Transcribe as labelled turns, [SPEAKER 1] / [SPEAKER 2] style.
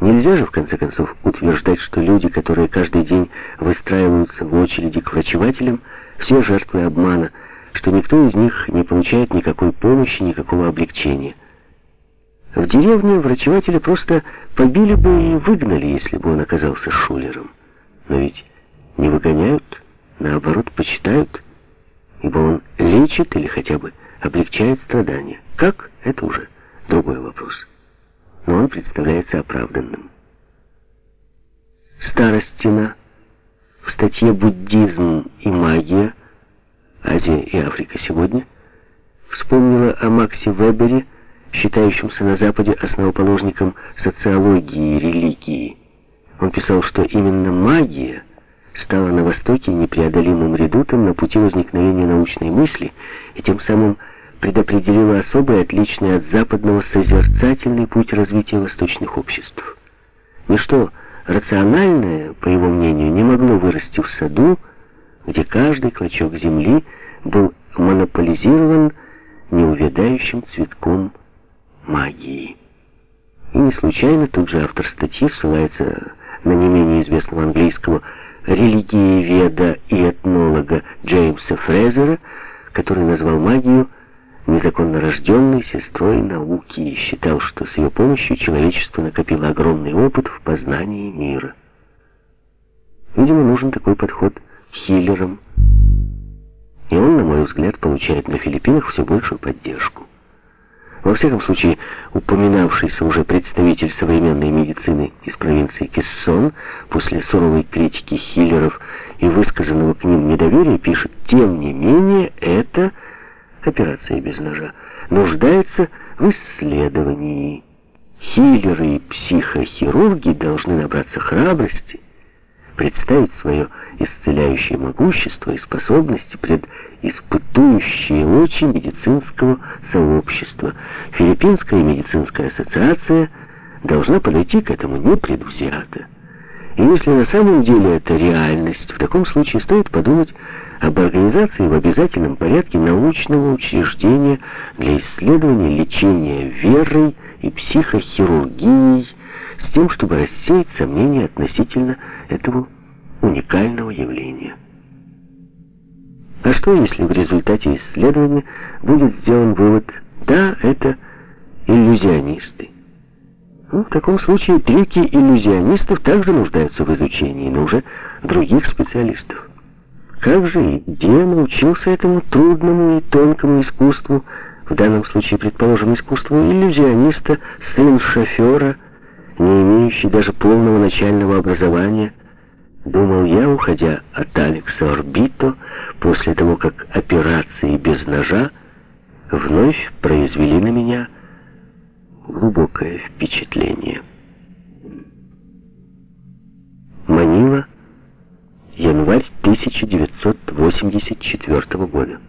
[SPEAKER 1] Нельзя же, в конце концов, утверждать, что люди, которые каждый день выстраиваются в очереди к врачевателям, все жертвы обмана, что никто из них не получает никакой помощи, никакого облегчения. В деревне врачевателя просто побили бы и выгнали, если бы он оказался шулером. Но ведь не выгоняют, наоборот, почитают, ибо он лечит или хотя бы облегчает страдания. Как? Это уже другой вопрос. Но он представляется оправданным. Старостина в статье «Буддизм и магия. Азия и Африка сегодня» вспомнила о Максе Вебере, считающемся на Западе основоположником социологии и религии. Он писал, что именно магия стала на Востоке непреодолимым редутом на пути возникновения научной мысли и тем самым предопределила особый, отличный от западного созерцательный путь развития восточных обществ. Ничто рациональное, по его мнению, не могло вырасти в саду, где каждый клочок земли был монополизирован неувядающим цветком магии. И не случайно тут же автор статьи ссылается на не менее известного английского религиеведа и этнолога Джеймса Фрезера, который назвал магию незаконно рожденной сестрой науки и считал, что с ее помощью человечество накопило огромный опыт в познании мира. Видимо, нужен такой подход хиллерам, и он, на мой взгляд, получает на Филиппинах все большую поддержку. Во всяком случае, упоминавшийся уже представитель современной медицины из провинции Кессон после суровой критики хиллеров и высказанного к ним недоверия пишет, тем не менее, это операция без ножа, нуждается в исследовании. Хиллеры и психохирурги должны набраться храбрости, представить свое исцеляющее могущество и способности пред испытующие очи медицинского сообщества. Филиппинская медицинская ассоциация должна подойти к этому непредвзято. И если на самом деле это реальность, в таком случае стоит подумать об организации в обязательном порядке научного учреждения для исследования лечения верой и психохирургией с тем, чтобы рассеять сомнения относительно этого уникального явления. А что, если в результате исследования будет сделан вывод, да, это иллюзионисты? Ну, в таком случае трюки иллюзионистов также нуждаются в изучении, но уже других специалистов. Как же и где научился этому трудному и тонкому искусству, в данном случае, предположим, искусству иллюзиониста, сын шофера, не имеющий даже полного начального образования, думал я, уходя от Алекса Орбито, после того, как операции без ножа вновь произвели на меня глубокое впечатление. Манила, январь 1984 года.